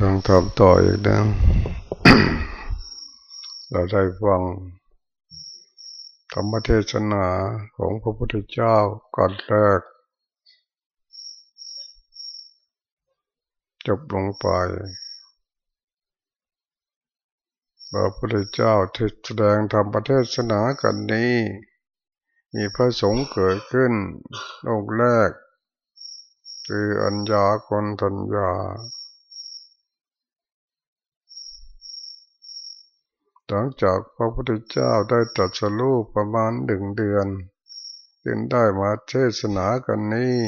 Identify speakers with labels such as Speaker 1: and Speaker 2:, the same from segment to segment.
Speaker 1: ต้องทำต่ออีกนะเราได้ฟังธรรมเทศนาของพระพุทธเจ้าก่อนแรก จบลงไปพระพุทธเจ้าที่แสดงธรรมเทศนากันนี้ มีพระสงฆ์เกิดขึ้นองค์แรก คืออัญญาคนทัญญา หลังจากพระพุทธเจ้าได้ตรัสรู้ประมาณหนึ่งเดือน จึงได้มาเทศนากันนี้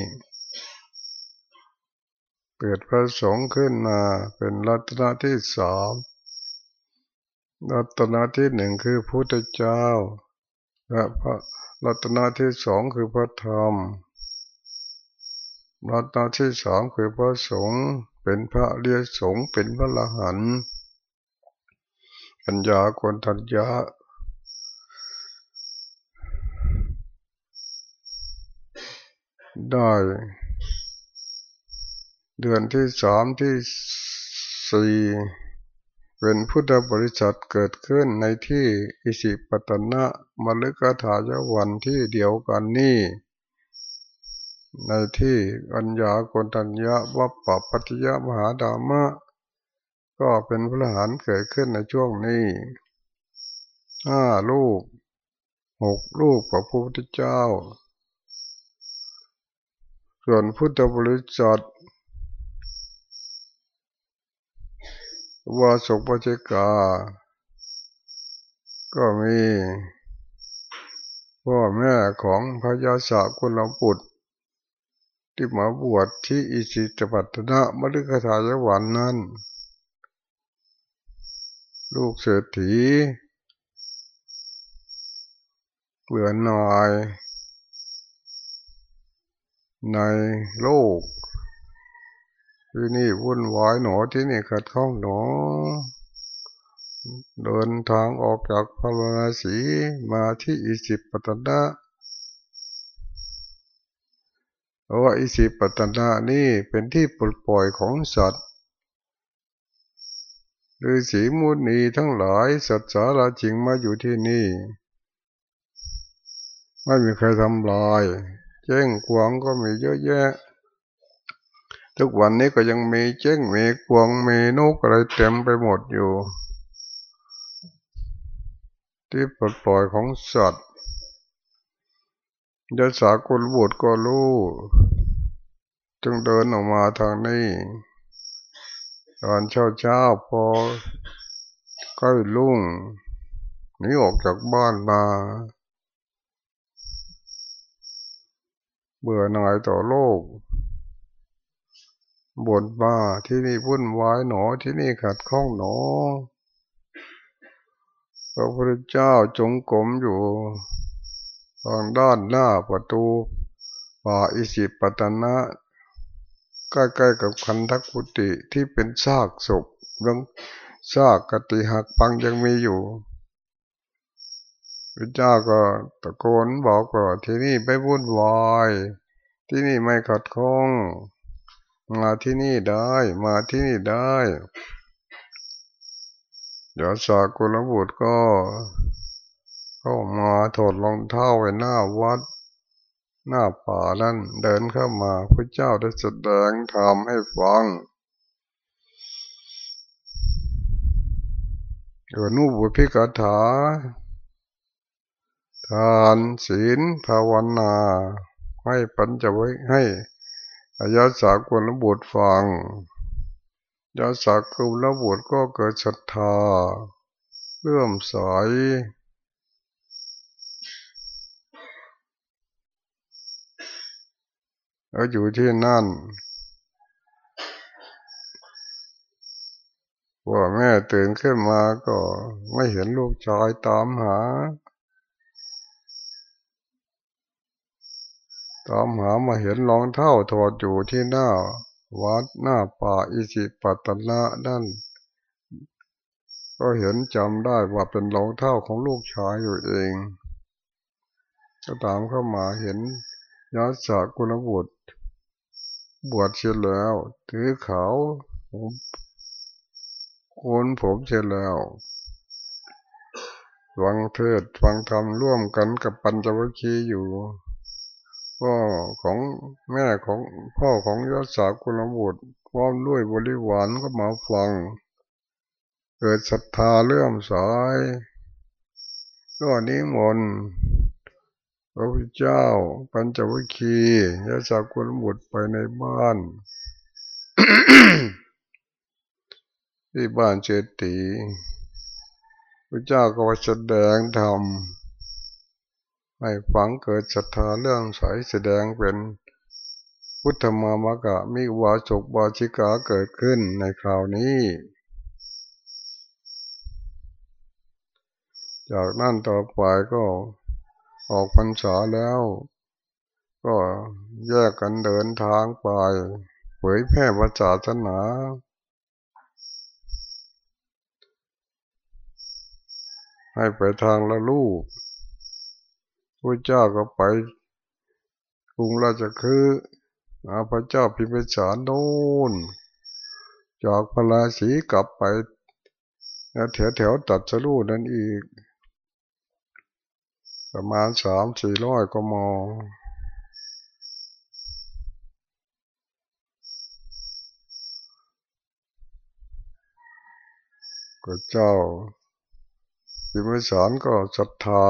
Speaker 1: เปิดพระสงฆ์ขึ้นมาเป็นรัตนที่สามรัตนที่หนึ่งคือพุทธเจ้า และพระรัตนที่สองคือพระธรรม รัตนที่สองคือพระสงฆ์เป็นพระเรียสงฆ์เป็นพระละหัน ปัญญาคนทัญญาได้ เดือนที่สามที่สี่เป็นพุทธบริษัทเกิดขึ้นในที่อิสิปตนะมฤคทายวันที่เดียวกันนี้ ในที่อัญญาโกนัญญาวัปปะปัจยมหาดามะ ก็เป็นพระหานเกิดขึ้นในช่วงนี้ห้าลูกหกลูกพระพุทธเจ้า ส่วนพุทธบริษัทวาสุปเจกา ก็มีพ่อแม่ของพระยาศากุลบุตรที่มาบวชที่อิสิตปัตนะมฤคทายวันนั้น ลูกเศรษฐีเบื่อหน่ายในโลก ที่นี่วุ่นวายหนอที่นี่ขัดข้องหนอ เดินทางออกจากพระราศีมาที่อิสิปตนะเพราะว่าอิสิปตนะนี่เป็นที่ปลดปล่อยของสัตว์ ฤาษีมุนีทั้งหลายสัตสาราจิงมาอยู่ที่นี่ ไม่มีใครทำลายแจ้งกวงก็มีเยอะแยะ ทุกวันนี้ก็ยังมีแจ้งมีกวงมีนกอะไรเต็มไปหมดอยู่ ที่ปลดปล่อยของสัตว์ยศสากลบุตรก็รู้ จึงเดินออกมาทางนี้ ตอนเช้าเช้าพอใกล้ลุ่งหนีออกจากบ้านมา เบื่อหน่ายต่อโลกบ่นมาที่นี่วุ่นวายหนอที่นี่ขัดข้องหนอพระพุทธเจ้าจงกรมอยู่ทางด้านหน้าประตูป่าอิสิปตนะ ใกล้ๆกับคันทักกุติที่เป็นซากศพยังซากกติหักปังยังมีอยู่พระเจ้าก็ตะโกนบอกว่าที่นี่ไม่วุ่นวายที่นี่ไม่ขัดข้องมาที่นี่ได้ มาที่นี่ได้ เดี๋ยวสากุลบุตรก็เข้ามาถอดรองเท้าไว้หน้าวัด หน้าป่านั่นเดินเข้ามาพระเจ้าได้แสดงธรรมให้ฟังเอนุบุพิกถา ทานศีลภาวนา ให้ปัญจไว้ให้อายาสากลบุตรฟังยาสากุลบุตรก็เกิดศรัทธาเลื่อมใส แล้วอยู่ที่นั่นว่าแม่ตื่นขึ้นมาก็ไม่เห็นลูกชายตามหา ตามหามาเห็นรองเท้าถอดอยู่ที่หน้า วัดหน้าป่าอิสิปัตนะนั่นก็เห็นจำได้ว่าเป็นรองเท้าของลูกชายอยู่เอง ก็ตามเข้ามาเห็น ยาสากุลบุตร บวชเสร็จแล้ว ถือเขาผมโคนผมเสร็จแล้วฟังเทศฟังธรรมร่วมกันกับปัญจวัคคีย์อยู่พ่อของแม่ของพ่อของยศสากุลบุตรพร้อมด้วยบริวารก็มาฟัง เกิดศรัทธาเลื่อมสายก็นิมนต์ พระพุทธเจ้า ปัญจวัคคีย์ยศสากุลบุตรไปในบ้าน ที่บ้านเจตีพระเจ้าก็แสดงธรรมให้ฝังเกิดศรัทธาเรื่องสายแสดงเป็นพุทธมามกะมีวาจกบาชิกาเกิดขึ้นในคราวนี้ จากนั้นต่อไปก็ ออกพรรษาแล้ว ก็แยกกันเดินทางไปเผยแพร่พระศาสนาให้ไปทางละลูกพระเจ้าก็ไปกรุงราชคืออาพระเจ้าพิมพิสารโน่นจากพระราศีกลับไปแล้วแถวแถวตัดสรูนั่นอีก ประมาณสามสี่ร้อยก็มอก็เจ้าพิมพิสารก็ศรัทธา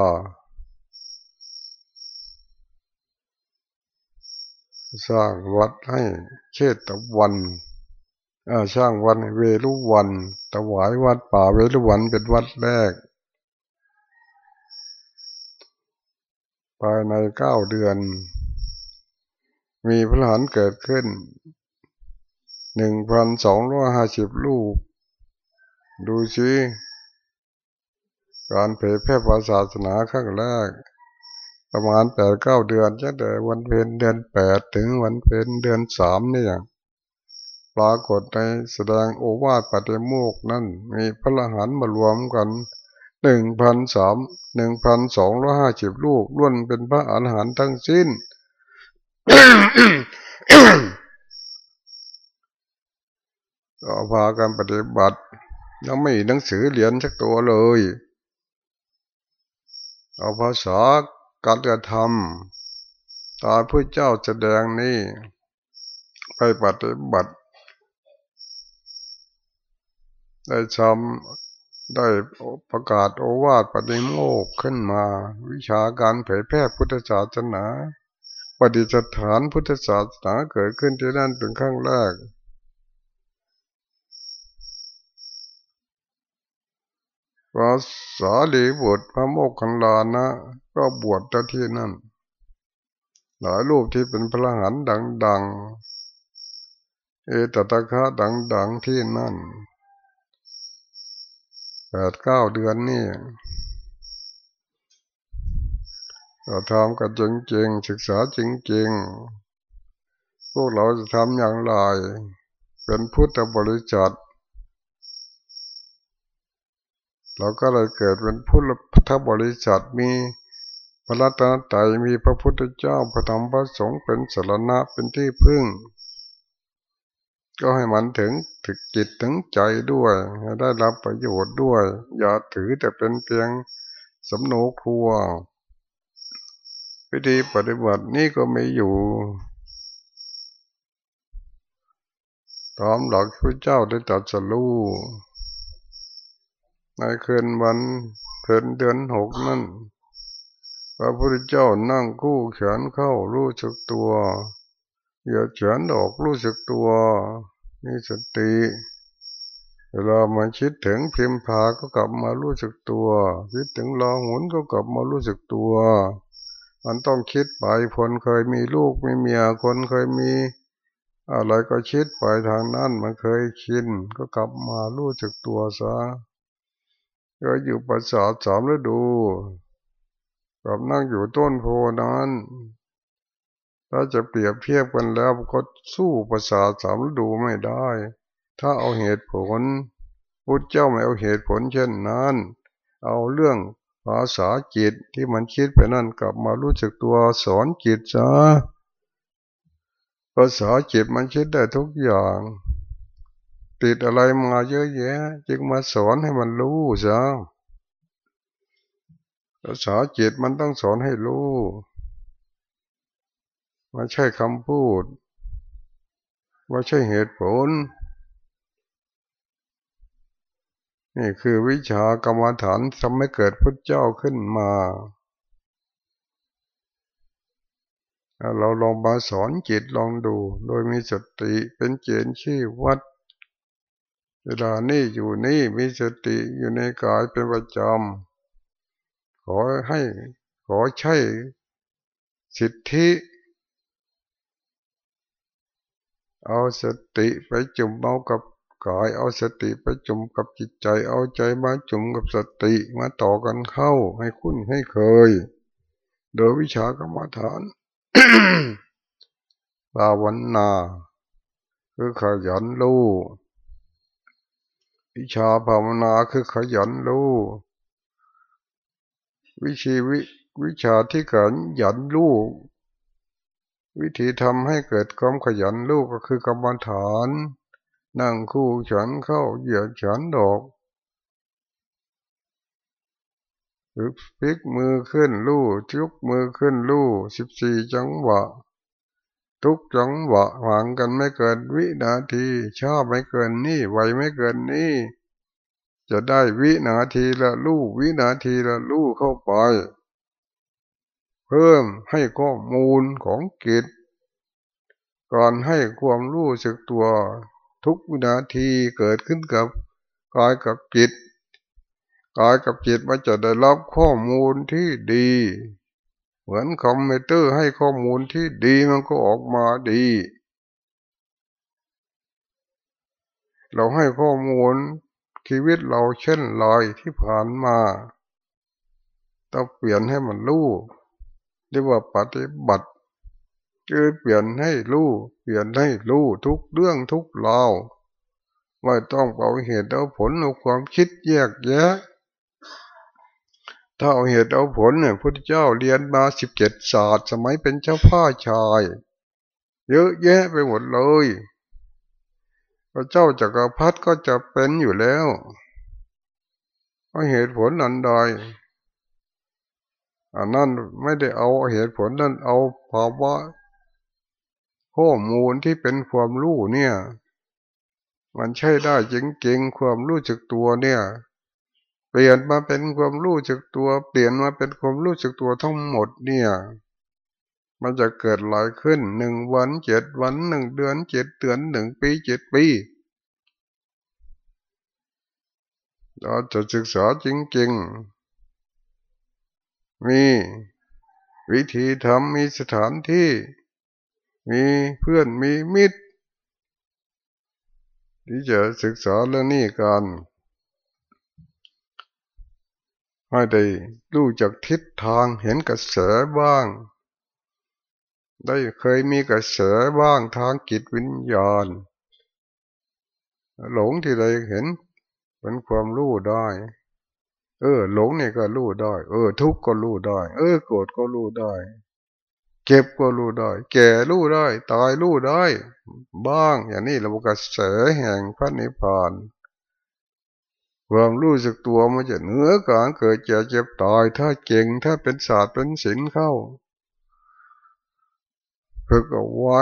Speaker 1: สร้างวัดให้เชตตะวันสร้างวันเวรุวันถวายวัดป่าเวรุวันเป็นวัดแรก ภายในเก้าเดือน มีพระหันเกิดขึ้นหนึ่งพันสองร้อยห้าสิบลูก ดูสิการเผยแพร่ศาสนาครั้งแรก ประมาณแปดเก้าเดือนจะแต่วันเพ็ญเดือนแปดถึงวันเพ็ญเดือนสามเนี่ยปรากฏในแสดงโอวาทปฏิโมกนั่นมีพระหันมารวมกัน หนึ่งพันสามหนึ่งพันสองร้อยห้าสิบลูกล้วนเป็นพระอรหันต์ทั้งสิ้น ก็พากันปฏิบัติยังไม่หนังสือเรียนสักตัวเลย เอาภาษาการกระทำตาพระเจ้าแสดงนี้ไปปฏิบัติ ได้ทำ ได้ประกาศโอวาทปฏิโมกขึ้นมา วิชาการเผยแพร่พุทธศาสนาปฏิสถานพุทธศาสนาเกิดขึ้นที่นั่นเป็นครั้งแรกพระสารีบุตรพระโมกขันลานะ ก็บวชที่นั่น หลายรูปที่เป็นพระหันดัง ๆ เอตตะคะดัง ๆ ที่นั่น แปดเก้าเดือนนี่เราทำกันจริงๆ ศึกษาจริงๆ พวกเราจะทำอย่างไร เป็นพุทธบริษัทเราก็เลยเกิดเป็นพุทธบริษัทมีพระรัตนตรัยมีพระพุทธเจ้าพระธรรมพระสงฆ์เป็นสารณะเป็นที่พึ่ง ก็ให้มันถึงถึกจิตถึงใจด้วยได้รับประโยชน์ด้วย อย่าถือแต่เป็นเพียงสำโนครัววิธีปฏิบัตินี่ก็ไม่อยู่ตามหลักพระเจ้าได้ตรัสรู้ในคืนวันเพ็ญเดือนหกนั่นพระพุทธเจ้านั่งคู่เขียนเข้ารู้สึกตัว อย่าเขียนออกรู้สึกตัว มีสติเวลามาคิดถึงพิมพาก็กลับมารู้สึกตัว คิดถึงลองหุนก็กลับมารู้สึกตัว มันต้องคิดไปคนเคยมีลูกมีเมียคนเคยมีอะไรก็คิดไปทางนั้นมันเคยชินก็กลับมารู้สึกตัวซะก็อยู่ประสาทสามฤดูกับนั่งอยู่ต้นโพนั้น ถ้าจะเปรียบเทียบกันแล้วก็สู้ประสาสามฤดูไม่ได้ ถ้าเอาเหตุผลพุทธเจ้าไม่เอาเหตุผลเช่นนั้น เอาเรื่องภาษาจิตที่มันคิดไปนั่นกลับมารู้จักตัวสอนจิตซะภาษาจิตมันคิดได้ทุกอย่าง ติดอะไรมาเยอะแยะ จึงมาสอนให้มันรู้ซะภาษาจิตมันต้องสอนให้รู้ ไม่ใช่คำพูดไม่ใช่เหตุผล นี่คือวิชากรรมฐานทำให้เกิดพุทธเจ้าขึ้นมาเราลองมาสอนจิตลองดู โดยมีสติเป็นเกณฑ์ชี้วัด เวลานี่อยู่นี่มีสติอยู่ในกายเป็นประจำขอให้ขอใช้สิทธิ เอาสติไปจุ่มเอากับกายเอาสติไปจุ่มกับจิตใจ เอาใจมาจุ่มกับสติมาต่อกันเข้าให้คุ้นให้เคย โดยวิชากรรมฐานภาวนาคือขยันรู้วิชาภาวนาคือขยันรู้วิชีวิวิชาที่ขยันรู้ วิธีทำให้เกิดความขยันรู้ก็คือกรรมฐาน นั่งคู่ฉันเข้าเหยียดฉันดอกหรือพลิกมือขึ้นลู่ยกมือขึ้นลู่สิบสี่จังหวะ ทุกจังหวะห่างกันไม่เกินวินาที ชอบไม่เกินนี่ไวไม่เกินนี่ จะได้วินาทีละลู่วินาทีละลู่เข้าไป เพิ่มให้ข้อมูลของกิจก่อนให้ความรู้สึกตัวทุกวินาทีเกิดขึ้นกับกายกับจิตกายกับจิตมันจะได้รับข้อมูลที่ดี เหมือนคอมพิวเตอร์ให้ข้อมูลที่ดีมันก็ออกมาดี เราให้ข้อมูลชีวิตเราเช่นลอยที่ผ่านมา ต้องเปลี่ยนให้มันรู้ เรียกว่าปฏิบัติคือเปลี่ยนให้รู้เปลี่ยนให้รู้ทุกเรื่องทุกราวไม่ต้องเอาเหตุเอาผลเอาความคิดแยกแยะ ถ้าเอาเหตุเอาผลเนี่ยพุทธเจ้าเรียนมาสิบเจ็ดศาสตร์ สมัยเป็นเจ้าพ่อชาย เยอะแยะไปหมดเลยพระเจ้าจักรพรรดิก็จะเป็นอยู่แล้วเอาเหตุผลนันใด อันนั้นไม่ได้เอาเหตุผลนั้นเอาภาวะข้อมูลที่เป็นความรู้เนี่ย มันใช่ได้จริงๆความรู้จักตัวเนี่ย เปลี่ยนมาเป็นความรู้จักตัว เปลี่ยนมาเป็นความรู้จักตัวทั้งหมดเนี่ย มันจะเกิดหลายขึ้นหนึ่งวันเจ็ดวันหนึ่งเดือนเจ็ดเดือนหนึ่งปีเจ็ดปีเราจะศึกษาจริงๆ มีวิธีทำมีสถานที่ มีเพื่อนมีมิตร ที่จะศึกษาเรื่องนี้กันให้ได้รู้จากทิศทางเห็นกระแสบ้าง ได้เคยมีกระแสบ้างทางจิตวิญญาณ หลงที่ใดเห็นเป็นความรู้ได้ เออ หลงนี่ก็รู้ได้ เออ ทุกข์ก็รู้ได้ เออ โกรธก็รู้ได้ เก็บก็รู้ได้ แก่รู้ได้ ตายรู้ได้ บ้าง อย่างนี้เรากระแสแห่งพระนิพพานความรู้สึกตัวมันจะเหนือการเกิดเจ็บเจ็บตาย ถ้าเก่งถ้าเป็นศาสตร์เป็นศิลป์เข้าฝึกเอาไว้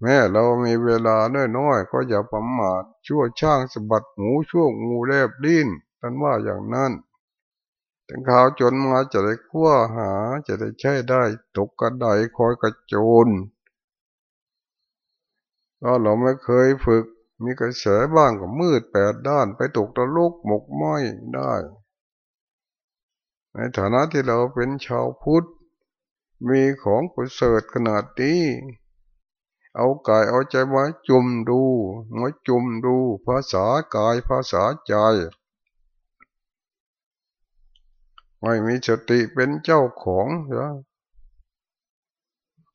Speaker 1: แม้เรามีเวลาน้อยๆก็อย่าประมาทชั่วช่างสะบัดหูชั่วงูแลบลิ้นท่านว่าอย่างนั้นถึงข่าวจนมาจะได้ขั้วหาจะได้ใช้ได้ตกกระไดคอยกระโจนก็เราไม่เคยฝึก มีกระแสบ้างก็มืดแปดด้านไปตกตะลุกหมกม้อยได้ ในฐานะที่เราเป็นชาวพุทธ มีของประเสริฐขนาดนี้ เอากายเอาใจมาจุ่มดูมาจุ่มดู ภาษากายภาษาใจ ไม่มีสติเป็นเจ้าของเหรอ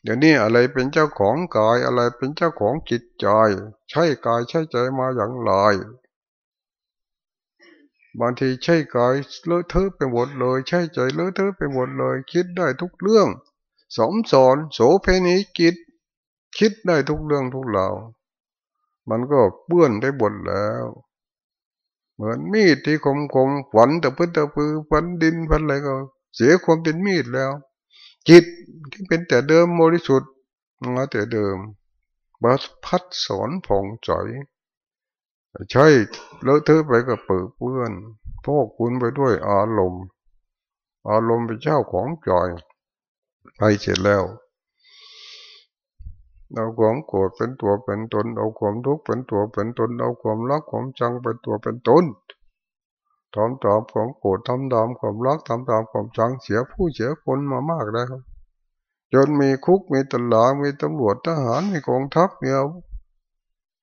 Speaker 1: เดี๋ยวนี้อะไรเป็นเจ้าของกายอะไรเป็นเจ้าของจิตใจใช่กายใช่ใจมาอย่างไรบางทีใช่กายเลอะเทอะไปหมดเลย ใช่ใจเลอะเทอะไปหมดเลย คิดได้ทุกเรื่อง สมสอนโสเพณีกิจ คิดได้ทุกเรื่องทุกเหล่า มันก็เปื้อนได้บดแล้ว เหมือนมีดที่คมคมฝันแต่พื้นแต่ปือฝันดินฝันอะไรก็ เสียความเป็นมีดแล้ว จิตที่เป็นแต่เดิมบริสุทธิ์มาแต่เดิมบัสพัดสอนผ่องใสใช่แล้วเธอไปก็เปิดเปื้อนพวกคุณไปด้วยอารมณ์ อารมณ์เป็นเจ้าของจอยไปเสร็จแล้ว เอาความโกรธเป็นตัวเป็นตน เอาความทุกข์เป็นตัวเป็นตน เอาความรักความจังเป็นตัวเป็นตนทำตามความโกรธทำตามความรักทำตามความจังเสียผู้เสียคนมามากแล้วจนมีคุกมีตลาดมีตำรวจทหารมีกองทัพมี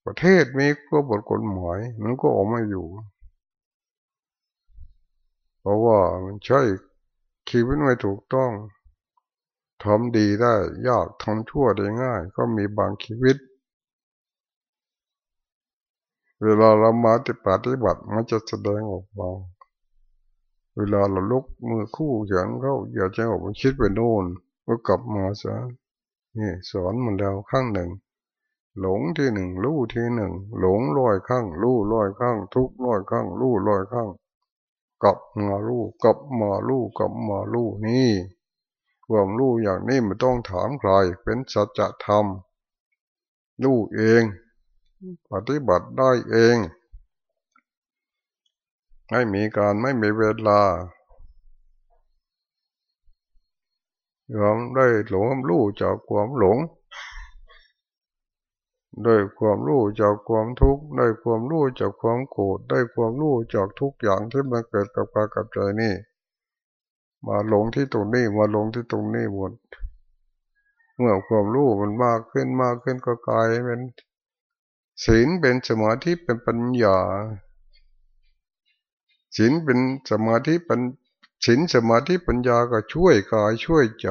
Speaker 1: ประเทศมีกบฏกฎหมายมันก็ออกมาอยู่ เพราะว่ามันใช่ชีวิตไม่ถูกต้อง ทำดีได้ยากทำชั่วได้ง่าย ก็มีบางชีวิต เวลาเรามาติปฏิบัติมันจะแสดงออกมาเวลาเราลุกมือคู่เฉียงเขาอย่าจออกมาคิดไปโน่นก็กลับมาซะนี่ สอนมันแล้วข้างหนึ่ง หลงที่หนึ่งรู้ที่หนึ่งหลงลอยข้างรู้ลอยข้าง ทุกลอยข้างรู้ลอยข้างกลับมารู้กลับมารู้กลับมารู้นี่ ความรู้อย่างนี้ไม่ต้องถามใครเป็นสัจธรรมรู้เอง ปฏิบัติได้เอง ไม่มีการไม่มีเวลายอมได้หลงรู้จากความหลงได้ความรู้จากความทุกข์ได้ความรู้จากความโกรธได้ความรู้จากทุกอย่างที่มันเกิดกับกายกับใจนี่ มาลงที่ตรงนี้มาลงที่ตรงนี้หมดเมื่อความรู้มันมากขึ้นมากขึ้นก็กลายเป็นศีลเป็นสมาธิเป็นปัญญาศีลเป็นสมาธิเป็นศีลสมาธิปัญญาก็ช่วยกายช่วยใจ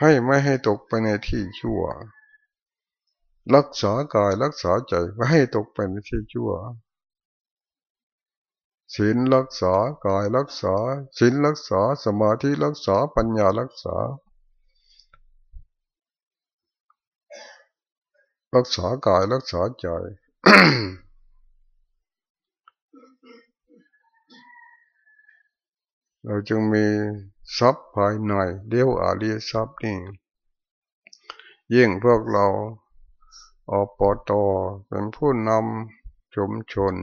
Speaker 1: ให้ไม่ให้ตกไปในที่ชั่ว รักษากายรักษาใจไม่ให้ตกไปในที่ชั่ว ศีลรักษากายรักษาศีลรักษาสมาธิรักษาปัญญารักษา รักษากายรักษาใจเราจึงมีทรัพย์ภายในเดียวอาลีทรัพย์นี่ยิ่งพวกเราอปตเป็นผู้นำชุมชน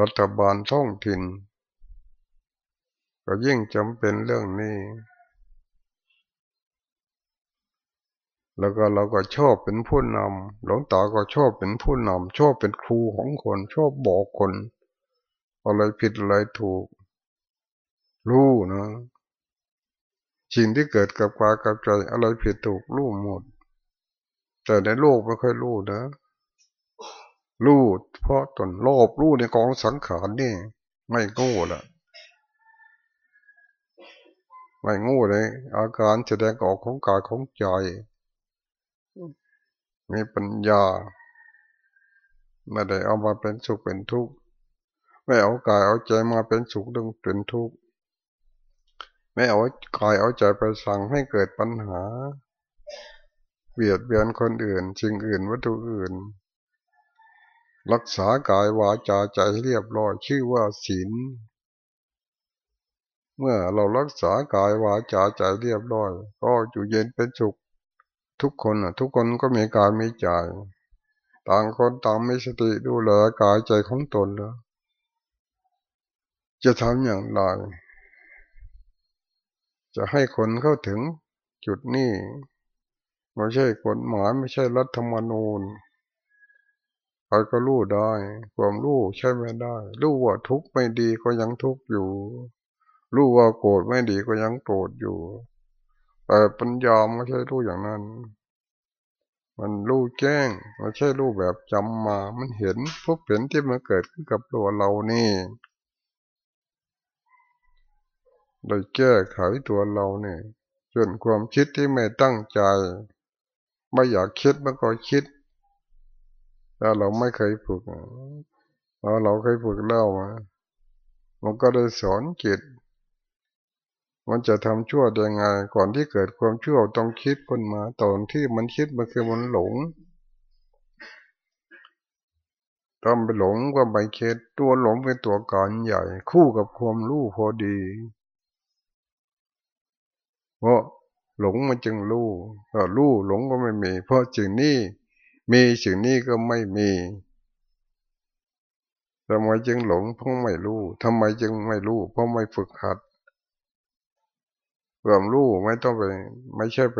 Speaker 1: รัฐบาลท้องถิ่น ก็ยิ่งจำเป็นเรื่องนี้ แล้วก็เราก็ชอบเป็นผู้นำหลวงตาก็ชอบเป็นผู้นำชอบเป็นครูของคนชอบบอกคนอะไรผิดอะไรถูก รู้นะสิ่งที่เกิดกับกายกับใจอะไรผิดถูกรู้หมด แต่ในโลกไม่ค่อยรู้นะ รู้เพราะตนโลภรู้ในกองสังขารนี่ ไม่โง่ละไม่โง่เลย อาการแสดงออกของกายของใจมีปัญญา ไม่ได้เอามาเป็นสุขเป็นทุกข์ไม่เอากายเอาใจมาเป็นสุขดึงเป็นทุกข์ไม่เอากายเอาใจไปสั่งให้เกิดปัญหาเบียดเบียนคนอื่นสิ่งอื่นวัตถุอื่น รักษากายวาจาใจเรียบร้อยชื่อว่าศีลเมื่อเรารักษากายวาจาใจเรียบร้อย ก็อยู่เย็นเป็นสุข ทุกคนทุกคนก็มีกายมีใจต่างคนต่างมีสติดูแลกายใจของตนแล้วจะทำอย่างไรจะให้คนเข้าถึงจุดนี้ไม่ใช่กฎหมายไม่ใช่รัฐธรรมนูญ ก็รู้ได้ ความรู้ใช่ไม่ได้ รู้ว่าทุกข์ไม่ดีก็ยังทุกข์อยู่ รู้ว่าโกรธไม่ดีก็ยังโกรธอยู่ แต่ปัญญาไม่ใช่รู้อย่างนั้น มันรู้แจ้งไม่ใช่รู้แบบจำมา มันเห็นพบเห็นที่มันเกิดขึ้นกับตัวเรานี่โดยแก้ไขตัวเราเนี่ยจนความคิดที่ไม่ตั้งใจ ไม่อยากคิดมันก็คิด ถ้าเราไม่เคยฝึกพอเราเคยฝึกเล่ามามันก็ได้สอนจิต มันจะทำชั่วยังไง ก่อนที่เกิดความชั่วต้องคิดขึ้นมาตอนที่มันคิดมันคือมันหลงทำไปหลงก็ไปเคิดตัวหลงเป็นตัวการใหญ่ คู่กับความรู้พอดีเพราะหลงมันจึงรู้ถ้ารู้หลงก็ไม่มี เพราะสิ่งนี้ มีสิ่งนี้ก็ไม่มีทำไมจึงหลงเพราะไม่รู้ทำไมจึงไม่รู้ เพราะไม่ฝึกหัดความรู้ไม่ต้องไป ไม่ใช่ไป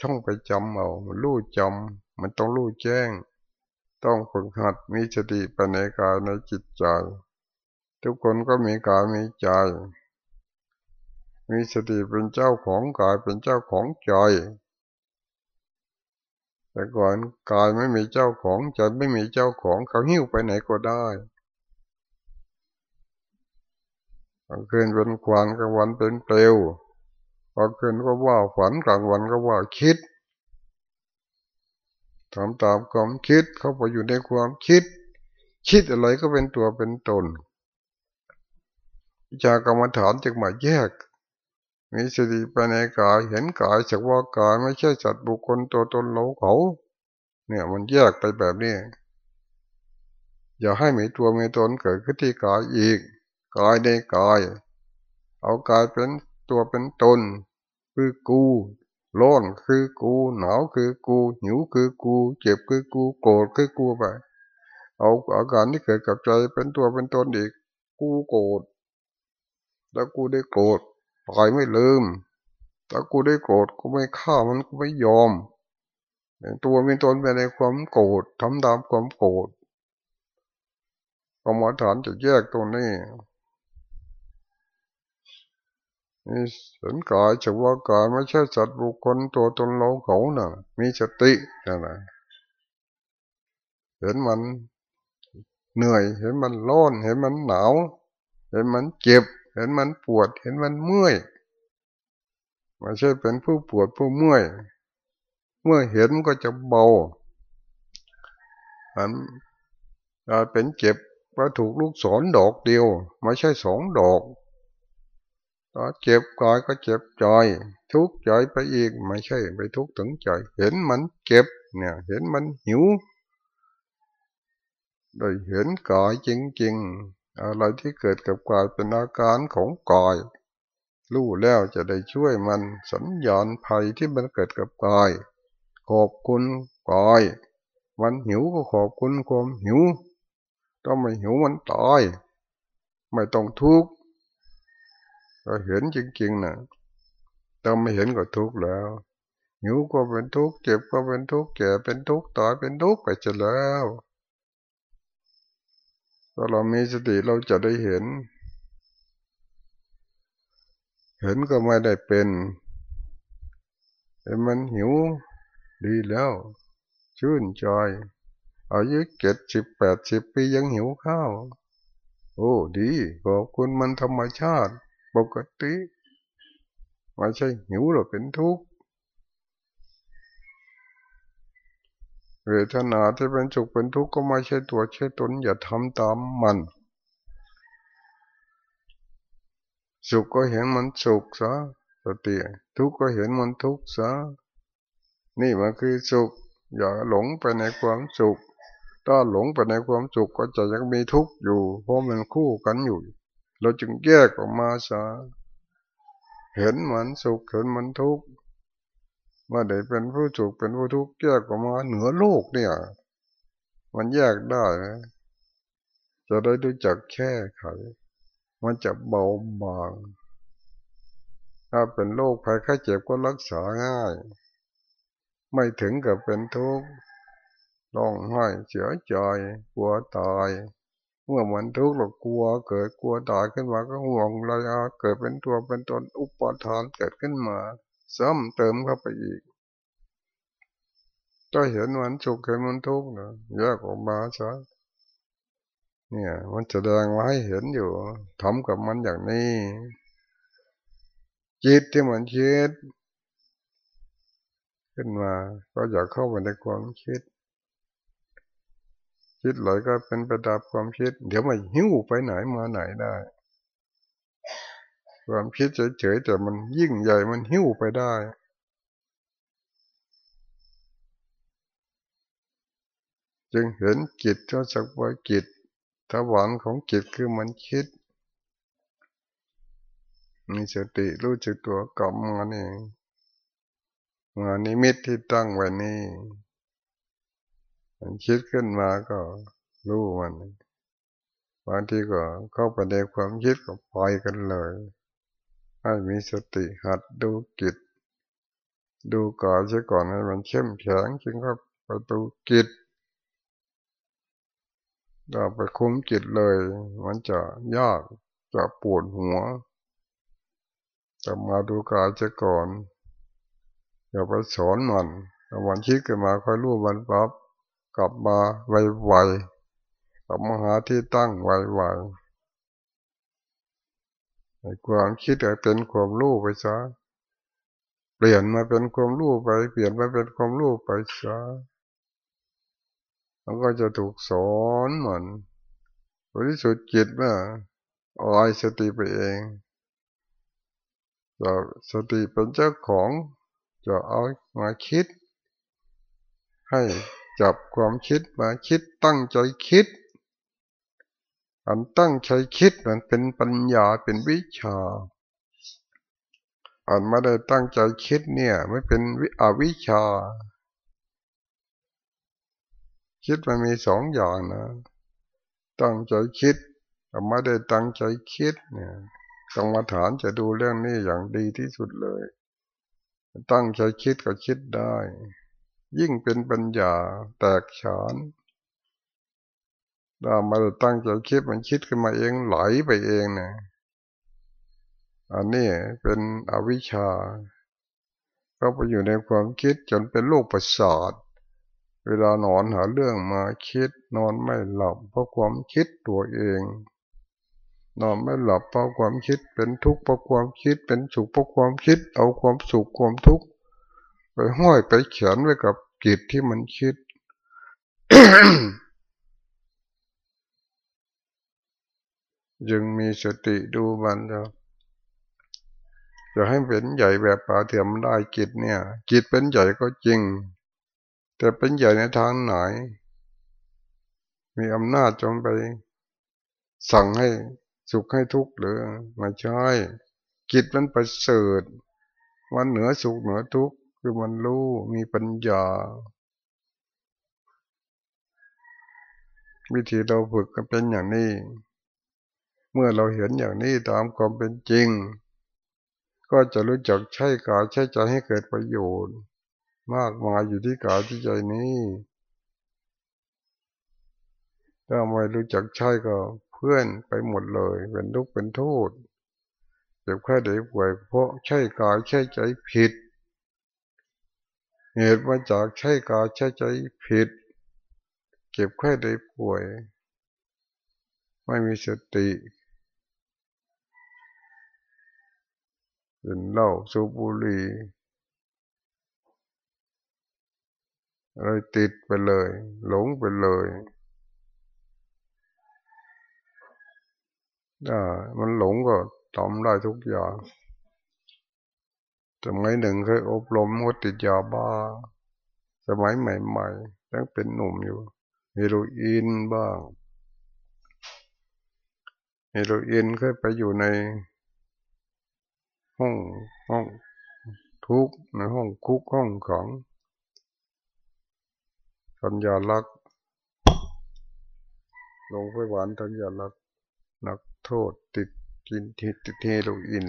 Speaker 1: ท่องไปจำเอารู้จำมันต้องรู้แจ้ง ต้องฝึกหัดมีสติปัญญากายในจิตใจ ทุกคนก็มีกายมีใจ มีสติเป็นเจ้าของกายเป็นเจ้าของใจ แต่ก่อนกายไม่มีเจ้าของใจไม่มีเจ้าของเขาหิ้วไปไหนก็ได้กลางคืนเป็นควันกลางวันเป็นเปลวกลางคืนก็ว่าฝันกลางวันก็ว่าคิดทำตามความคิดเข้าไปอยู่ในความคิด คิดอะไรก็เป็นตัวเป็นตนวิชากรรมฐานจึงมาแยก มีสติไปในกายเห็นกายจากว่ากายไม่ใช่สัตว์บุคคลตัวตนเราเขา เนี่ยมันแยกไปแบบนี้ อย่าให้มีตัวมีตนเกิดขึ้นที่กายอีกกายในกาย เอากายเป็นตัวเป็นตน คือกูร้อนคือกูหนาวคือกูหิวคือกู เจ็บคือกูโกรธคือกูไปเอาอาการที่เกิดกับใจเป็นตัวเป็นตนอีก กูโกรธแล้วกูได้โกรธ ตายไม่ลืมถ้ากูได้โกรธกูไม่ฆ่ามันกูไม่ยอมตัวเป็นตนไปในความโกรธทำตามความโกรธกรรมฐานจะแยกตรงนี้มีสันกายเฉพากายไม่ใช่สัตว์บุคคลตัวตนเราเขานะ่ะ มีสตินะนะเห็นมันเหนื่อย เห็นมันร้อน เห็นมันหนาว เห็นมันเจ็บ เห็นมันปวด เห็นมันเมื่อยไม่ใช่เป็นผู้ปวดผู้เมื่อย เมื่อเห็นก็จะเบามันเป็นเจ็บว่าถูกลูกศรดอกเดียว ไม่ใช่สองดอกเจ็บกายก็เจ็บใจทุกข์ใจไปอีกไม่ใช่ไปทุกข์ถึงใจเห็นมันเจ็บเนี่ย เห็นมันหิวได้เห็นกายจริง อะไรที่เกิดกับกายเป็นอาการของกาย รู้แล้วจะได้ช่วยมันสัญญาณภัยที่มันเกิดกับกาย ขอบคุณกาย มันหิวก็ขอบคุณความหิว ถ้าไม่หิวมันตาย ไม่ต้องทุกข์ก็เห็นจริงๆนะถ้าไม่เห็นก็ทุกข์แล้วหิวก็เป็นทุกข์เจ็บก็เป็นทุกข์แก่เป็นทุกข์ตายเป็นทุกข์ไปจะแล้ว ถ้าเรามีสติเราจะได้เห็น เห็นก็ไม่ได้เป็นแต่มันหิวดีแล้ว ชื่นใจอายุเจ็ดสิบแปดสิบปียังหิวข้าว โอ้ดีขอบคุณมันธรรมชาติ ปกติไม่ใช่หิวหรอกเป็นทุกข์ เวทนาที่เป็นสุขเป็นทุกข์ก็ไม่ใช่ตัวใช่ตนอย่าทำตามมัน สุขก็เห็นมันสุขซะสติทุกข์ก็เห็นมันทุกข์ซะนี่มันคือสุข อย่าหลงไปในความสุข ถ้าหลงไปในความสุขก็จะยังมีทุกข์อยู่ เพราะมันคู่กันอยู่ เราจึงแยกออกมาซะเห็นมันสุขเห็นมันทุกข์ เมื่อได้เป็นผู้สุขเป็นผู้ทุกข์แยกออกมาเหนือโลกเนี่ย มันแยกได้จะได้รู้จักแค่ไข มันจะเบาบาง ถ้าเป็นโรคภัยไข้เจ็บก็รักษาง่าย ไม่ถึงกับเป็นทุกข์ร้องไห้เสียใจกลัวตาย เมื่อมันทุกข์เรากลัว เกิดกลัวตายขึ้นมาก็ห่วงระยะเกิดเป็นตัวเป็นตนอุปทานเกิดขึ้นมา ซ้ำเติมเข้าไปอีกก็เห็นมันสุขเห็นมันทุกข์นะแยกออกมาซะเนี่ย มันแสดงมาให้เห็นอยู่ทำกับมันอย่างนี้ จิตที่มันคิด ขึ้นมา ก็อยากเข้าไปในความคิด คิดไหลก็เป็นประดับความคิด เดี๋ยวมันหิ้วไปไหนมาไหนได้ ความคิดเฉยๆแต่มันยิ่งใหญ่มันหิ้วไปได้ จึงเห็นจิตก็สักว่าจิตถาวรของจิตคือมันคิด มีสติรู้จักตัวกับมานี่งานนิมิตที่ตั้งไว้นี่มันคิดขึ้นมาก็รู้มันบางทีก็เข้าไปในความคิดก็ปล่อยกันเลย ให้มีสติหัดดูจิตดูกายเสียก่อนให้มันเข้มแข็งจึงก็ไปดูจิตถ้าไปคุ้มจิตเลย มันจะยากจะปวดหัวจะมาดูกายเสียก่อน อย่าไปสอนมันวันคิดขึ้นมาค่อยรู้มันปั๊บกลับมาไวๆกลับมาหาที่ตั้งไวๆ ความคิดเป็นความรู้ไปซะเปลี่ยนมาเป็นความรู้ไป เปลี่ยนมาเป็นความรู้ไปซะมันก็จะถูกสอนเหมือนบริสุทธิ์จิตว่าออยสติไปเองจะสติเป็นเจ้าของจะเอามาคิด ให้จับความคิดมาคิดตั้งใจคิด อันตั้งใจคิดมันเป็นปัญญาเป็นวิชา อันไม่ได้ตั้งใจคิดเนี่ย ไม่เป็นวิอวิชา คิดมันมีสองอย่างนะ ตั้งใจคิดแต่ไม่ได้ตั้งใจคิดเนี่ยกรรมฐานจะดูเรื่องนี้อย่างดีที่สุดเลย ตั้งใจคิดก็คิดได้ ยิ่งเป็นปัญญาแตกฉาน ถ้ามาตั้งใจคิดมันคิดขึ้นมาเองไหลไปเองเนี่ยอันนี้เป็นอวิชชา ก็ไปอยู่ในความคิดจนเป็นโรคประสาท เวลานอนหาเรื่องมาคิด นอนไม่หลับ เพราะความคิดตัวเอง นอนไม่หลับเพราะความคิดเป็นทุกข์เพราะความคิดเป็นสุขเพราะความคิด เอาความสุขความทุกข์ไปห้อยไปเขียนไว้กับจิตที่มันคิด ยังมีสติดูมันจะจะให้เป็นใหญ่แบบป่าเทียมได้จิตเนี่ย จิตเป็นใหญ่ก็จริง แต่เป็นใหญ่ในทางไหน มีอำนาจจงไป สั่งให้สุขให้ทุกข์หรือไม่ใช่จิตมันประเสริฐมันเหนือสุขเหนือทุกข์คือมันรู้มีปัญญา วิธีเราฝึกกันเป็นอย่างนี้ มื่อเราเห็นอย่างนี้ตามความเป็นจริง ก็จะรู้จักใช้กายใช้ใจให้เกิดประโยชน์ มากมายอยู่ที่กายที่ใจนี้ ถ้าไม่รู้จักใช้ก็เพื่อนไปหมดเลย เป็นทุกข์เป็นโทษเจ็บแค่ได้ป่วยเพราะใช่กายใช่ใจผิด เหตุมาจากใช่กายใช่ใจผิด เก็บแค่ได้ป่วย ไม่มีสติ เป็นเหล้าสูบบุหรี่อะไรติดไปเลย หลงไปเลยได้มันหลงก็ทำได้ทุกอย่างสมัยหนึ่งเคยอบรมงดติดยาบ้า สมัยใหม่ๆตั้งเป็นหนุ่มอยู่เฮโรอีนบ้างเฮโรอีนเคยไปอยู่ใน ห้องห้องทุกในห้องคุกห้องขังทัญญาลักษ์ลงไปหวานทัญญาลักษ์นักโทษติดกินติดเฮโรอีน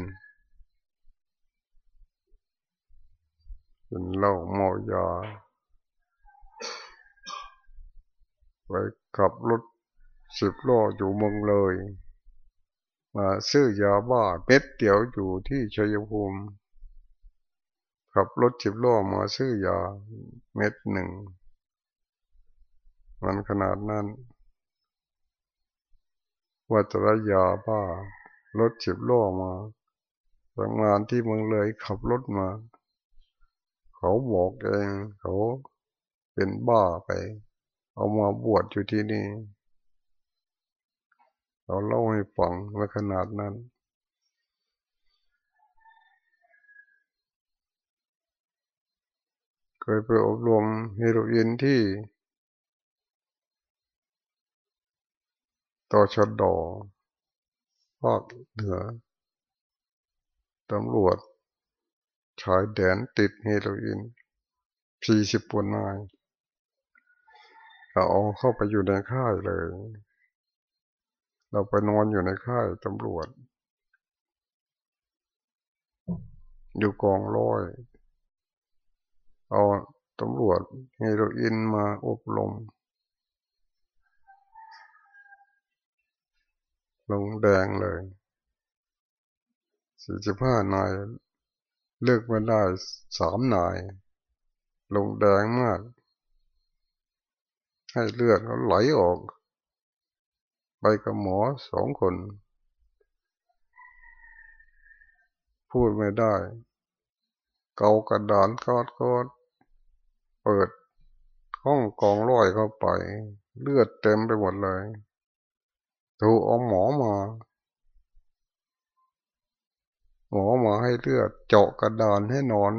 Speaker 1: เป็นเหล้าเมายาไปขับรถสิบล้ออยู่เมืองเลย มาซื้อยาบ้าเม็ดเดียวอยู่ที่ชัยภูมิขับรถสิบล้อมาซื้อยาเม็ดหนึ่ง มันขนาดนั้นวัตรยาบ้ารถสิบล้อมาทำงานที่เมืองเลยขับรถมา เขาบอกเองเขาเป็นบ้าไป เอามาบวชอยู่ที่นี่ เราเล่าให้ฟังว่าขนาดนั้น เคยไปอบรมเฮโรอีนที่ต่อชดดอภาคเหนือตำรวจชายแดนติดเฮโรอีนสี่สิบปนนายเอาเข้าไปอยู่ในค่ายเลย เราไปนอนอยู่ในค่ายตำรวจ อยู่กองร้อย เอาตำรวจเฮโรอีนมาอบรมลงแดงเลยสี่สิบห้านาย เลือกมาได้สามนาย ลงแดงมาก ให้เลือดเขาไหลออก ไปกับหมอสองคน พูดไม่ได้ เกากระดานกอดกอดเปิดห้องกองร้อยเข้าไป เลือดเต็มไปหมดเลยถูกเอาหมอมา หมอมาให้เลือดเจาะกระดานให้นอน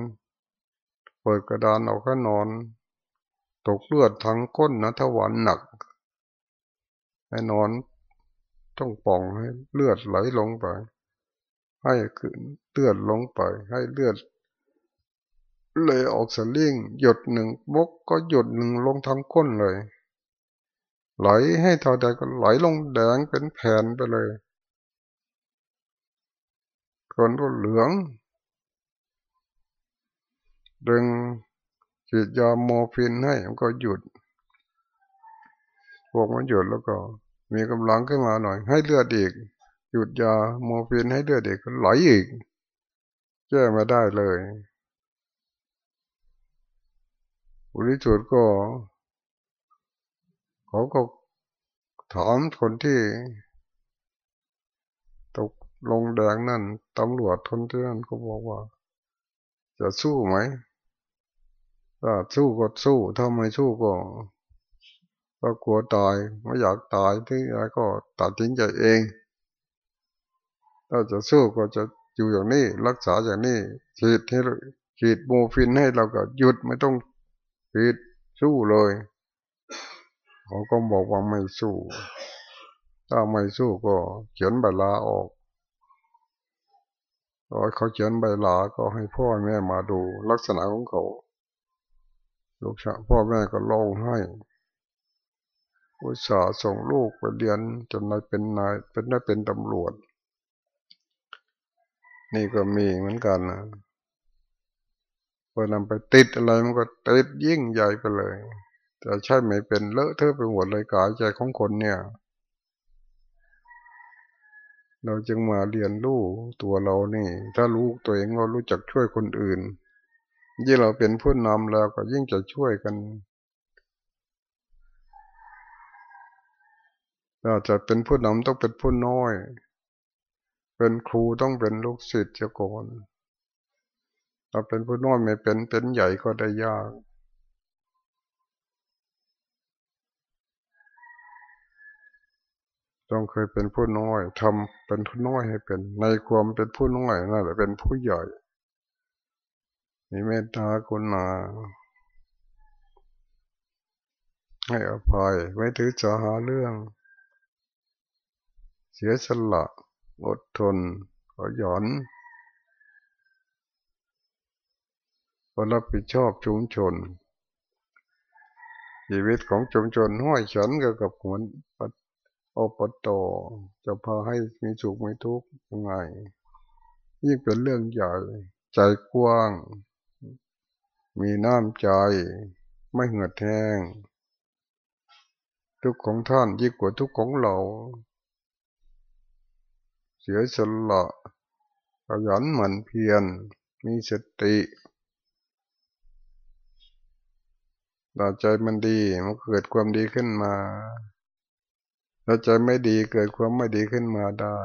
Speaker 1: เปิดกระดานเอาก็นอน ตกเลือดทั้งก้นนะทวารหนักให้นอน ต้องป่องให้เลือดไหลลงไป ให้ขึ้นเลือดลงไป ให้เลือด เลยออกสลิงหยดหนึ่งบกก็หยดหนึ่งลงทั้งก้นเลย ไหลให้เท่าใดก็ไหลลงแดงเป็นแผ่นไปเลย คนก็เหลือง ดึงฉีดยาโมฟินให้มันก็หยุดพวกมันหยุดแล้วก็ มีกำลังขึ้นมาหน่อย ให้เลือดอีก หยุดยาโมฟินให้เลือดอีกก็ไหลอีกแก้ม่ได้เลยบริสุทธ์ก็เขาก็ถามคนที่ตกลงแดงนั่นตำรวจทนที่นั่นก็บอกว่า จะสู้ไหมถ้าสู้ก็สู้ถ้าไม่สู้ก็ ก็กลัวตายไม่อยากตายที่อะไรก็ตัดทิ้งใจเอง ถ้าจะสู้ก็จะอยู่อย่างนี้รักษาอย่างนี้ฉีดให้ฉีดโมฟินให้เราก็หยุดไม่ต้องฉีดสู้เลยเขาก็บอกว่าไม่สู้ ถ้าไม่สู้ก็เขียนใบลาออกพอเขาเขียนใบลาก็ให้พ่อแม่มาดูลักษณะของเขา ลูกชายพ่อแม่ก็ร้องไห้ อุตส่าห์ส่งลูกไปเรียนจนได้เป็นนายเป็นได้เป็นตำรวจ นี่ก็มีเหมือนกันนะพอนำไปติดอะไรมันก็ติดยิ่งใหญ่ไปเลย แต่ใช่ไหมเป็นเลอะเทอะไปหมดเลยกายใจของคนเนี่ย เราจึงมาเรียนรู้ตัวเรานี่ ถ้ารู้ตัวเองเรารู้จักช่วยคนอื่น ยิ่งเราเป็นผู้นำแล้วก็ยิ่งจะช่วยกัน เราจะเป็นผู้นำต้องเป็นผู้น้อย เป็นครูต้องเป็นลูกศิษย์เจ้าก่อนเราเป็นผู้น้อยไม่เป็นเป็นใหญ่ก็ได้ยาก ต้องเคยเป็นผู้น้อยทำเป็นผู้น้อยให้เป็น ในความเป็นผู้น้อยนั่นแหละเป็นผู้ใหญ่มีเมตตาคุณาให้อภัยไม่ถือจะหาเรื่อง สียสละอดทนขหยันรับผิดชอบชุมชน ชีวิตของชุมชนห้อยฉันกับหัวอปโตจะพาให้มีสุขไมีทุกข์ยังไงยิ่งเป็นเรื่องใหญ่ ใจกว้าง มีน้ำใจ ไม่เหือดแห้งทุกของท่านยิ่งกว่าทุกของเรา สียสละขยันหมั่นเพียร มีสติตาใจมันดี มันเกิดความดีขึ้นมาถ้าใจไม่ดีเกิดความไม่ดีขึ้นมาได้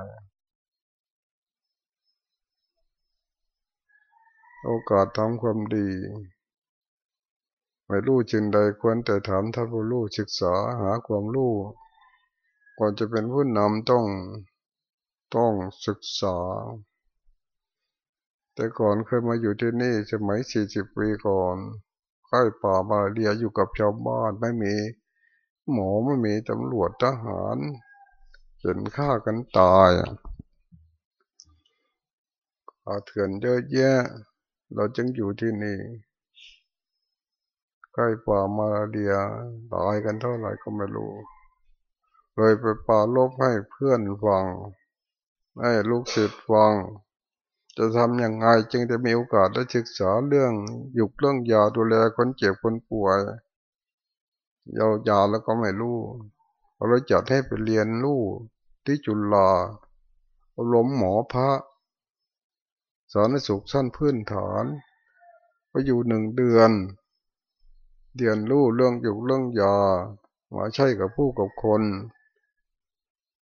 Speaker 1: โอกาสทำความดี ไม่รู้จึงใดควรแต่ถามท่านผู้รู้ศึกษาหาความรู้ ก่อนจะเป็นผู้นำต้อง ต้องศึกษา แต่ก่อนเคยมาอยู่ที่นี่สมัยสี่สิบปีก่อนใกล้ป่ามาเรียอยู่กับชาวบ้านไม่มี หมอไม่มีตำรวจทหารจนฆ่ากันตายอาเถื่อนเยอะแยะ เราจึงอยู่ที่นี่ใกล้ป่ามาเดียตายกันเท่าไหร่ก็ไม่รู้ เลยไปป่าลบให้เพื่อนฟัง ให้ลูกศิษย์ฟัง จะทำยังไงจึงจะมีโอกาสได้ศึกษาเรื่องหยุกเรื่องยาดูแลคนเจ็บคนป่วยยายาแล้วก็ไม่รู้เราจัดให้ไปเรียนรู้ที่จุฬาล้มหมอพระ สอนสุขสั้นพื้นฐานไปอยู่หนึ่งเดือน เรียนรู้เรื่องอยู่เรื่องยามาใช่กับผู้กับคน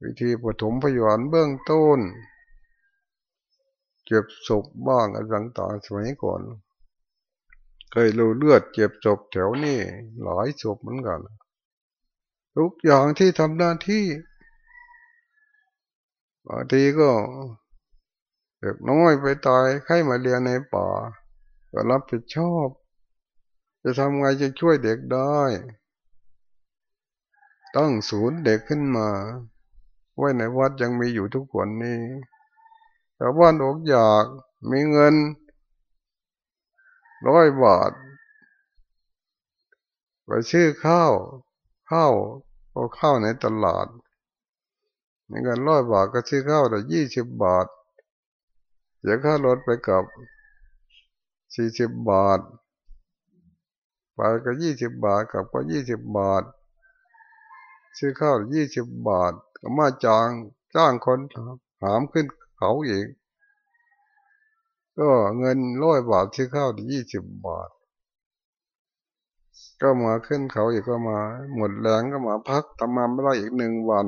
Speaker 1: วิธีปฐมพยาบาลเบื้องต้น เจ็บศพบ้างอะไรต่างๆสมัยก่อน เคยรูเลือดเจ็บศพแถวนี้หลายศพเหมือนกัน ทุกอย่างที่ทำหน้าที่บางทีก็เด็กน้อยไปตายใครมาเรียนในป่า ก็รับผิดชอบ จะทำไงจะช่วยเด็กได้ ตั้งศูนย์เด็กขึ้นมา ไว้ในวัดยังมีอยู่ทุกคนนี้แต่ว่านอกอยากมีเงินร้อยบาทไปซื้อข้าวข้าวก็ข้าวในตลาดมีเงินร้อยบาทก็ซื้อข้าวแต่ยี่สิบบาทเสียค่ารถไปกับสี่สิบบาทไปก็ยี่สิบบาทกับก็ยี่สิบบาท ซื้อข้าวยี่สิบบาท ก็มาจ้างจ้างคนหามขึ้นเขาอีก ก็เงินร้อยบาทซื้อข้าวยี่สิบบาท ก็มาขึ้นเขาอีกก็มา หมดแรงก็มาพักทำมาไม่ได้อีกหนึ่งวัน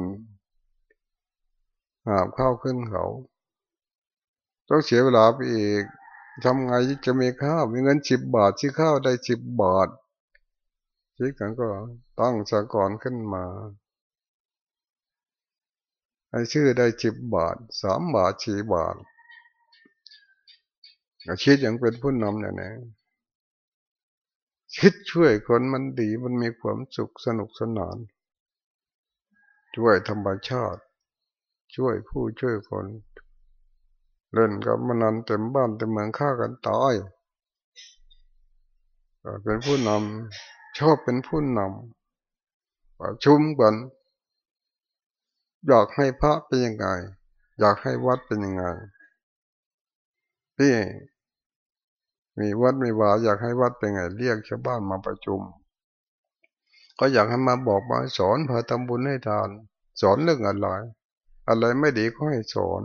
Speaker 1: หาบข้าวขึ้นเขาต้องเสียเวลาไปอีกทำไงจะมีข้าวมีเงินสิบบาทซื้อข้าวได้สิบบาทคิดกันก็ตั้งสากรขึ้นมา ให้ชื่อได้สิบบาทสามบาทสี่บาทคิดอย่างเป็นผู้นำอย่างนี้คิดช่วยคนมันดีมันมีความสุขสนุกสนาน ช่วยธรรมชาติ ช่วยผู้ช่วยคน เล่นกับมันนันเต็มบ้านเต็มเมืองฆ่ากันตายเป็นผู้นำชอบเป็นผู้นำประชุมกัน อยากให้พระเป็นยังไง อยากให้วัดเป็นยังไงพี่มีวัดมีวาอยากให้วัดเป็นไง เรียกชาวบ้านมาประชุม ก็อยากให้มาบอกมาสอนพาทำบุญให้ทาน สอนเรื่องอะไรอะไรไม่ดีก็ให้สอน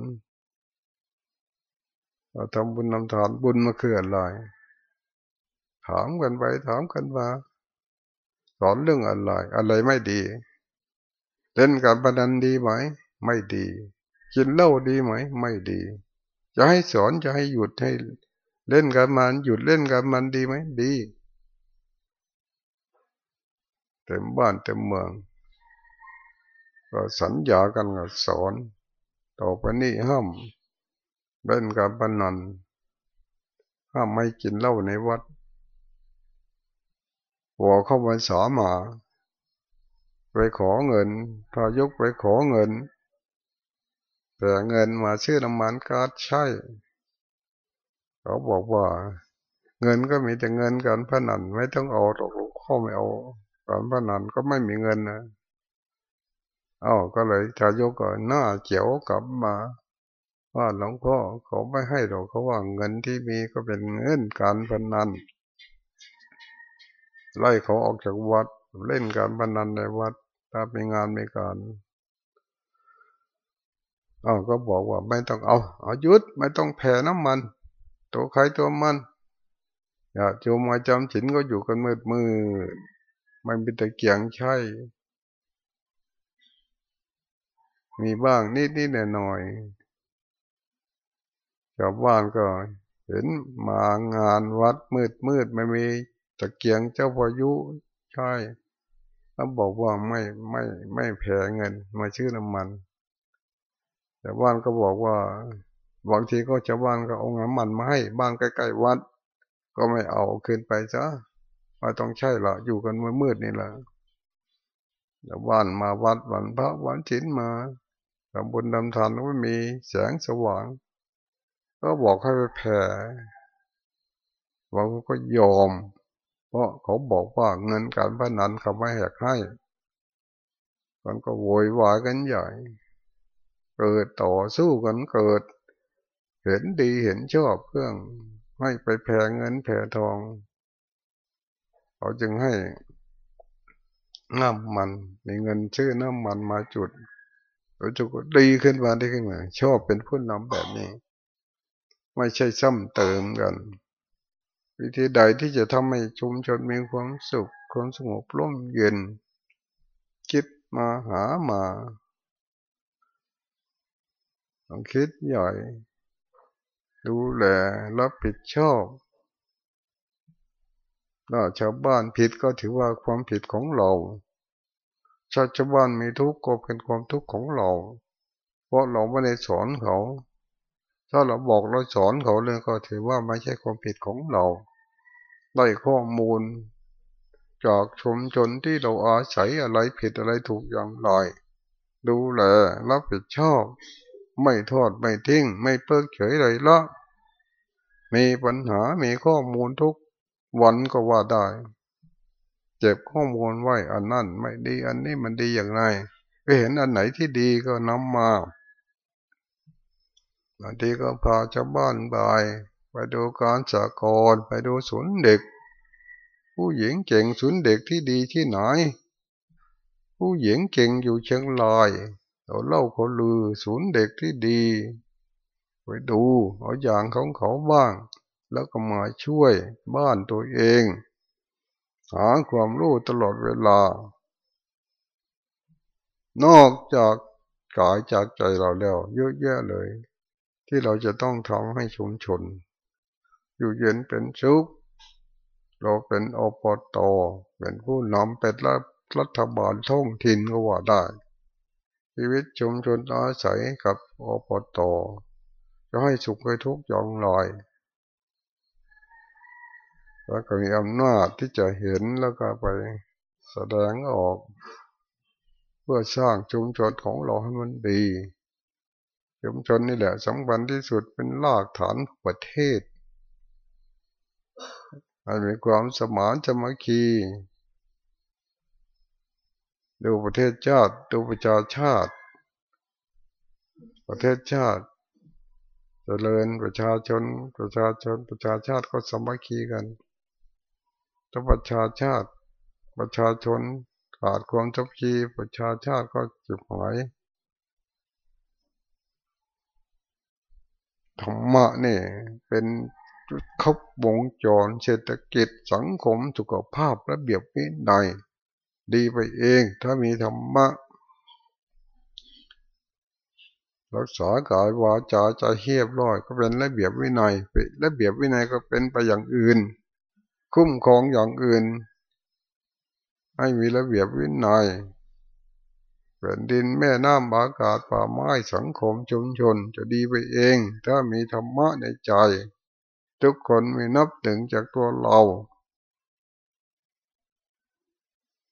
Speaker 1: เราทำบุญนำทานบุญมาคืออะไรถามกันไปถามกันมาสอนเรื่องอะไร อะไรไม่ดี เล่นการพนันดีไหม ไม่ดีกินเหล้าดีไหม ไม่ดี จะให้สอนจะให้หยุดให้เล่นการมันหยุดเล่นการมันดีไหมดีเต็มบ้านเต็มเมือง ก็สัญญากันกับสอน ต่อไปนี้ห้ามเล่นการพนันห้ามไม่กินเหล้าในวัดหัวเข้ามาสามา ไปขอเงินพายกไปขอเงิน แต่เงินมาชื่อน้ำมันการใช่ เขาบอกว่า เงินก็มีแต่เงินการพนันไม่ต้องเอาตกลงข้อไม่เอาการพนันก็ไม่มีเงินนะเอาก็เลยทายกก็หน้าเจียวกลับมา ว่าหลวงพ่อเขาไม่ให้หรอกเขาว่าเงินที่มีก็เป็นเงินการพนันไล่เขาออกจากวัด เล่นการพนันในวัดถ้ามีงานมีการเอาก็บอกว่าไม่ต้องเอา เอายุดไม่ต้องแผ่น้ำมัน ตัวใครตัวมันอย่าโจมมาจำฉินก็อยู่กันมืดมืดไม่มีตะเกียงใช่ มีบ้างนิดนิดหน่อยหน่อยชาวบ้านก็ เห็นมางานวัดมืดมืดไม่มีตะเกียงเจ้าพายุ ใช่แล้วบอกว่าไม่ไม่ไม่แพ้เงินมาชื่อน้ำมันชาวบ้านก็บอกว่าบางทีก็ชาวบ้านก็เอาน้ำมันมาให้บ้านใกล้ๆวัด ก็ไม่เอาขึ้นไปจ้ะไม่ต้องใช่ละอยู่กันมืดๆนี่แหละชาวบ้านมาวัดวันพระวันฉินมาทำบุญทำทานก็มีแสงสว่าง ก็บอกให้ไปแผ่บางคนก็ยอม เพราะเขาบอกว่าเงินการพนันเขาไม่แหกให้ มันก็โวยวายกันใหญ่ เกิดต่อสู้กันเกิด เห็นดีเห็นชอบเพื่องให้ไปแผ่เงินแผ่ทอง เขาจึงให้น้ำมันมีเงินชื่อน้ำมันมาจุดเราจะก็ดีขึ้นมาได้ขึ้นมาชอบเป็นผู้นำแบบนี้ ไม่ใช่ซ้ำเติมกัน วิธีใดที่จะทำให้ชุมชนมีความสุขความสงบร่มเย็น คิดมาหามาต้องคิดใหญ่ ดูแลรับผิดชอบถ้าชาวบ้านผิดก็ถือว่าความผิดของเราชาวชาวบ้านมีทุกข์ก็เป็นความทุกข์ของเรา เพราะเราไม่ได้สอนเขา ถ้าเราบอกเราสอนเขาเลยก็ถือว่าไม่ใช่ความผิดของเรา ได้ข้อมูล จากชุมชนที่เราอาศัยอะไรผิดอะไรถูกอย่างไรดูแลรับผิดชอบ ไม่ทอดไม่ทิ้ง ไม่เพิกเฉยเลยละมีปัญหา มีข้อมูลทุกวันก็ว่าได้ เจ็บข้อมูลไว้อันนั่นไม่ดี อันนี้มันดีอย่างไรไปเห็นอันไหนที่ดีก็นำมาบางทีก็พาชาวบ้านไป ไปดูการสากรไปดูศูนย์เด็ก ผู้หญิงเก่งศูนย์เด็กที่ดีที่ไหน ผู้หญิงเก่งอยู่เชียงรายเราเล่าเขาลือศูนย์เด็กที่ดีไปดูเอาอย่างของเขาบ้าง แล้วก็มาช่วยบ้านตัวเอง หาความรู้ตลอดเวลา นอกจากกายจากใจเราแล้วเยอะแยะเลย ที่เราจะต้องทำให้ชุมชน อยู่เย็นเป็นชุกเราเป็นอปตเป็นผู้นำเป็นรัฐบาลท่องถิ่นก็ว่าได้ ชีวิตชุมชนอาศัยกับอปตจะให้สุขให้ทุกข์อย่างไรแล้วก็มีอำนาจที่จะเห็นแล้วก็ไปแสดงออก เพื่อสร้างชุมชนของเราให้มันดีชุมชนนี่แหละสำคัญที่สุดเป็นรากฐานประเทศ ให้มีความสมานสมัคคีดูประเทศชาติดูประชาชาติ ประเทศชาติจเจริญประชาชน ประชาชนประชาชาติก็สมัคคีกันถ้าประชาชาติ ประชาชนขาดความทับคีประชาชาติก็จุดหายธรรมะนี่เป็น ครบวงจรเศรษฐกิจสังคมสุขภาพระเบียบวินัยดีไปเองถ้ามีธรรมะ รักษากายวาจาใจเฮียบร้อย ก็เป็นระเบียบวินัยระเบียบวินัยก็เป็นไปอย่างอื่น คุ้มครองอย่างอื่น ให้มีระเบียบวินัยแผ่นดินแม่น้ำอากาศป่าไม้สังคมชุมชนจะดีไปเอง ถ้ามีธรรมะในใจ ทุกคนมีนับถึงจากตัวเรา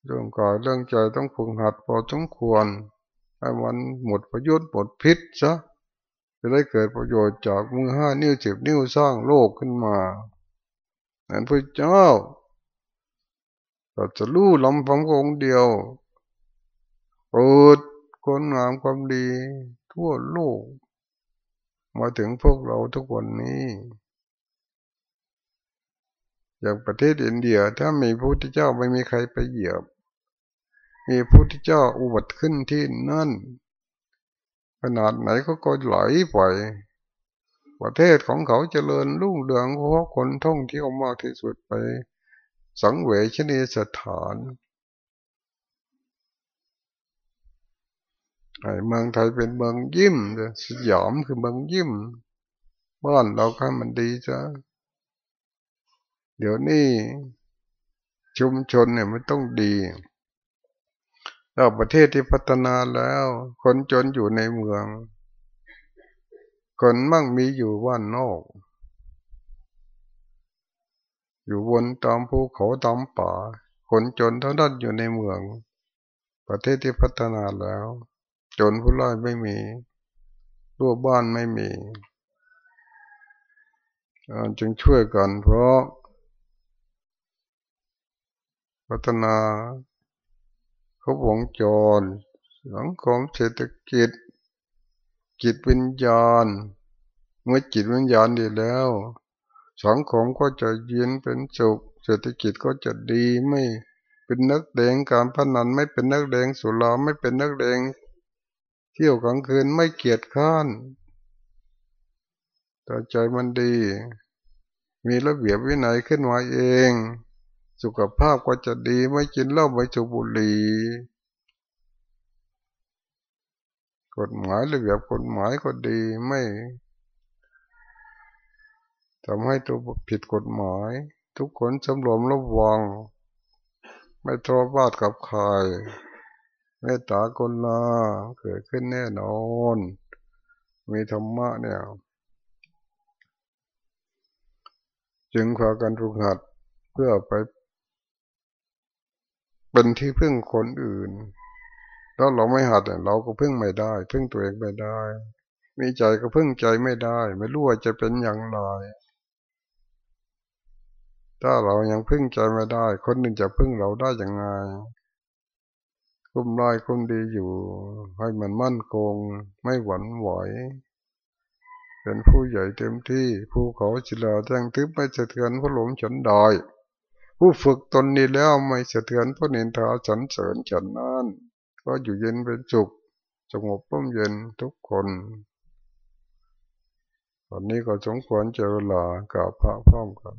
Speaker 1: เรื่องกายเรื่องใจต้องฝึกหัดพอสมควรให้มันหมดประโยชน์หมดพิษซะจะได้เกิดประโยชน์จากมือห้านิ้วสิบนิ้วสร้างโลกขึ้นมานั่นพระเจ้าเราจะรู้ลำพังองเดียวเปิดคนงามความดีทั่วโลก มาถึงพวกเราทุกวันนี้ อย่างประเทศอินเดียถ้ามีพระพุทธเจ้าไม่มีใครไปเหยียบ มีพระพุทธเจ้าอุบัติขึ้นที่นั่น ขนาดไหนก็ก็ไหลไปประเทศของเขาเจริญรุ่งเรืองเพราะคนท่องเที่ยวมากที่สุดไป สังเวชนีสถานไอ้เมืองไทยเป็นเมืองยิ้มสยามคือเมืองยิ้ม บ้านเราค่มันดีจ้ะ เดี๋ยวนี้ชุมชนเนี่ยมันต้องดีเราประเทศที่พัฒนาแล้ว คนจนอยู่ในเมือง คนมั่งมีอยู่ว่านนอก อยู่บนตามภูเขาตามป่า คนจนเท่านั้นอยู่ในเมือง ประเทศที่พัฒนาแล้ว จนผู้ร้ายไม่มีรั้วบ้านไม่มีจึงช่วยกันเพราะ พัฒนาครบวงจรสังคมเศรษฐกิจ จิตวิญญาณ เมื่อจิตวิญญาณดีแล้ว สังคมก็จะเย็นเป็นสุขเศรษฐกิจก็จะดีไม่เป็นนักเลงการพนันไม่เป็นนักเลงสุราไม่เป็นนักเลงเที่ยวกลางคืนไม่เกียจข้านแต่ใจมันดี มีระเบียบวินัยขึ้นมาเอง สุขภาพก็จะดีไม่กินเหล้าไม่สูบบุหรี่กฎหมายระเบียบกฎหมายก็ดีไม่ทำให้ตัวผิดกฎหมาย ทุกคนสำรวมระวัง ไม่ทรบาดกับใครเมตตาคนลาเกิดขึ้นแน่นอน มีธรรมะเนี่ย จึงพากันฝึกหัดเพื่อไป เป็นที่พึ่งคนอื่น ถ้าเราไม่หัดเราก็พึ่งไม่ได้ พึ่งตัวเองไม่ได้ มีใจก็พึ่งใจไม่ได้ ไม่รู้ว่าจะเป็นอย่างไร ถ้าเรายังพึ่งใจไม่ได้ คนอื่นจะพึ่งเราได้อย่างไงคุ้มร้ายคุ้มดีอยู่ ให้มันมั่นคง ไม่หวั่นไหว เป็นผู้ใหญ่เต็มที่ ผู้เขาจิลาแจ้งทึบไม่สะเทือนผู้หลงฉันดอย ผู้ฝึกตนนี้แล้วไม่สะเทือนผู้นินทาฉันเสริญฉันนั้นก็อยู่เย็นเป็นสุขสงบร่มเย็นทุกคนวันนี้ก็สมควรเจอเวลากับพระพร้อมกัน